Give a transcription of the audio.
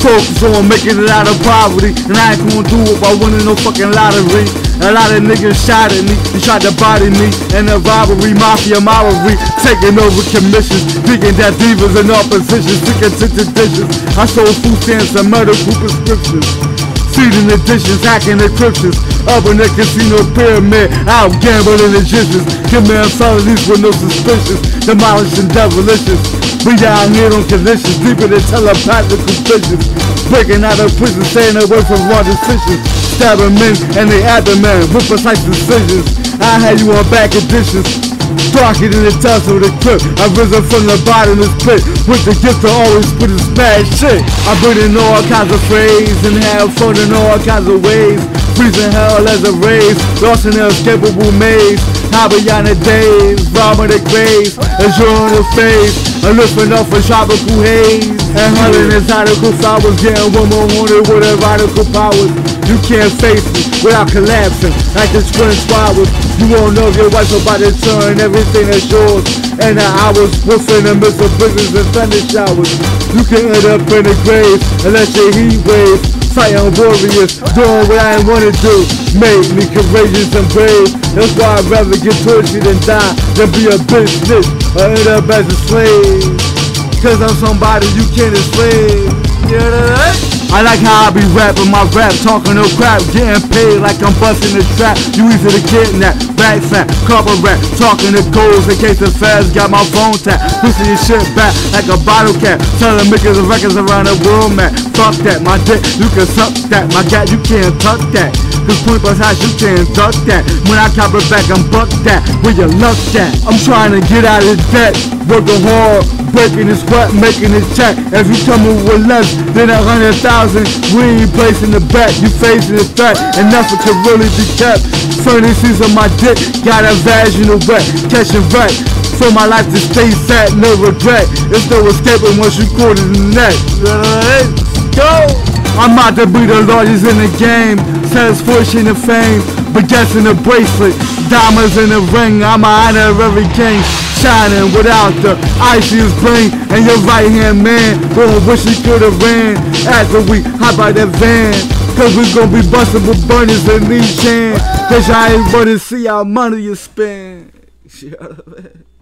Focus on making it out of poverty. And I ain't gonna do it by winning no fucking lottery. A lot of niggas shot at me they tried to body me. And the robbery, mafia, mobbery, taking over commissions. Thinking that divas in all positions, sticking to traditions. I sold food stamps and medical prescriptions. Feeding the dishes, hacking the. Up in the casino pyramid, out gambling the Egyptians. Committing felonies with no suspicions. Demolishing demolitions. We down here on conditions, deeper than telepathic visions. Breaking out of prison, staying away from wrong decisions. Stabbing men and they abdomen with precise decisions. I had you on bad conditions. Darker than the dust of the clip. I've risen from the bottomless pit with the gift to always put a smash shit. I bring in all kinds of phrase and have fun in all kinds of ways. Freezing hell as a race, lost in an escapable maze. High beyond the days, robbing the graves, on the face, Uh-huh. and lifting off for tropical haze. And hunting his article flowers, getting woman wanted with erotical powers. You can't face me without collapsing like the twin swallows. You won't know if your wife's about to turn everything that's yours. And the hours woofing the midst of blizzards and thunder showers. You can end up in the grave unless your heat wave. Fighting warriors, doing what I wanna do. Made me courageous and brave. That's why I'd rather get tortured than die than be a bitch snitch or end up as a slave. Cause I'm somebody you can't enslave. You know? I like how I be rapping my rap, talking no crap, getting paid like I'm busting the trap. You easy to kidnap, back fat, cover rap, talking to goals in case the feds got my phone tapped. Pushing your shit back like a bottle cap, telling makers of records around the world, man. Fuck that, my dick, you can suck that, my gat, you can't tuck that. Cause point blank house, you can't duck that. When I cop it back, I'm buck that. Where you luck that? I'm trying to get out of debt, working hard breaking his sweat, making his check. If you come in with less than a hundred thousand, we ain't placing the bet. You facing the threat, and nothing can really be kept. Furnaces on my dick, got a vaginal wet, catching wreck. For my life to stay set, no regret. There's no escaping once you caught in the net. I'm about to be the largest in the game. Says fortune and fame, but guessing the bracelet, diamonds in the ring. I'm a honorary king. Shining without the iciest brain and your right hand man gonna wish he could've ran. After we hop out that van. Cause we gonna be busting with burners in these chains cause y'all ain't wanna see how money you spend